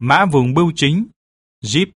Mã vùng bưu chính Jeep.